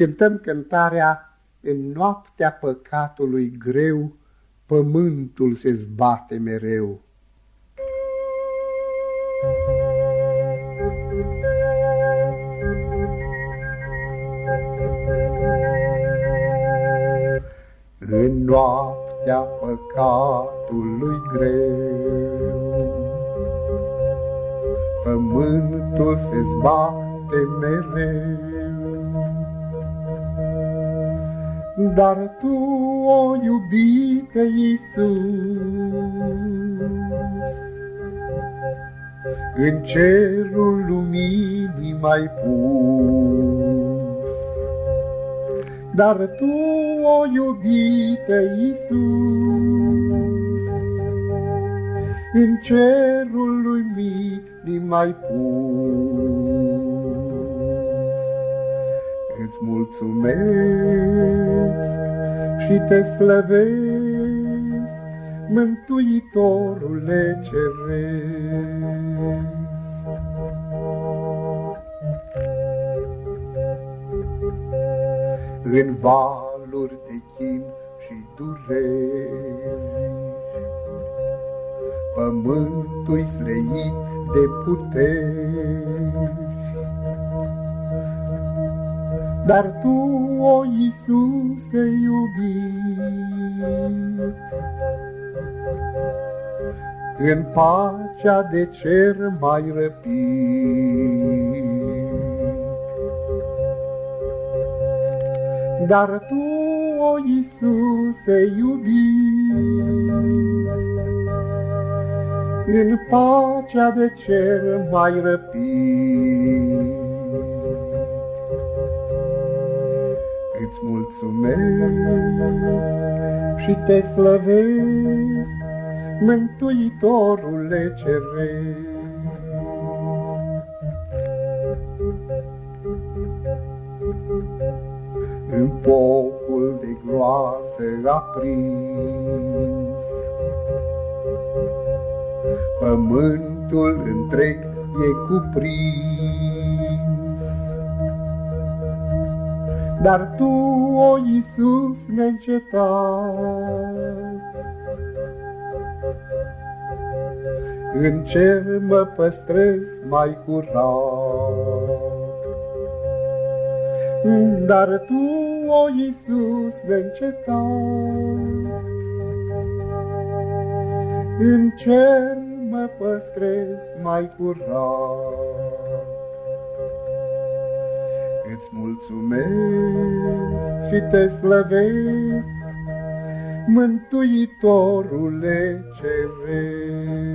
cântăm cântarea În noaptea păcatului greu, pământul se zbate mereu. În noaptea păcatului greu, pământul se zbate mereu. Dar tu, o iubite Iisus, în cerul luminii mai pus. Dar tu, o iubite Iisus, în cerul luminii mai pus îți mulțumesc și te slăvesc, Mântuitorule ceresc. În valuri de chin și dureri, Pământul sleit de puteri, dar tu, o Iisuse iubit, în pacea de cer mai răpit. Dar tu, o Iisuse iubit, în pacea de cer mai răpit. Îți mulțumesc și te slăvesc, Mântuitorule ceresc. În focul de groază aprins, Pământul întreg e cuprins, dar Tu, o Iisus, neîncetat, În cer mă păstrez mai curat. Dar Tu, o Iisus, neîncetat, În cer mă păstrez mai curat. Îți mulțumesc și te slăvesc, Mântuitorule ceresc.